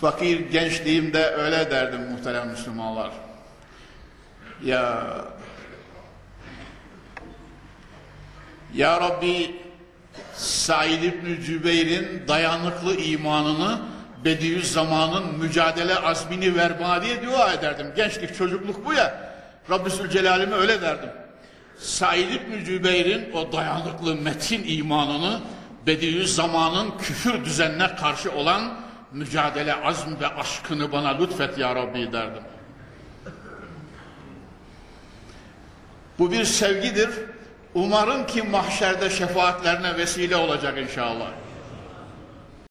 Fakir gençliğimde öyle derdim muhterem Müslümanlar. Ya Ya Rabbi Said İbni Cübeyr'in dayanıklı imanını Bediüzzaman'ın mücadele azmini ver bana diye dua ederdim. Gençlik çocukluk bu ya. Rabbi Zülcelal'ime öyle derdim. Said İbni Cübeyr'in o dayanıklı metin imanını Bediüzzaman'ın küfür düzenine karşı olan mücadele azm ve aşkını bana lütfet ya Rabbi derdim. Bu bir sevgidir. Umarım ki mahşerde şefaatlerine vesile olacak inşallah.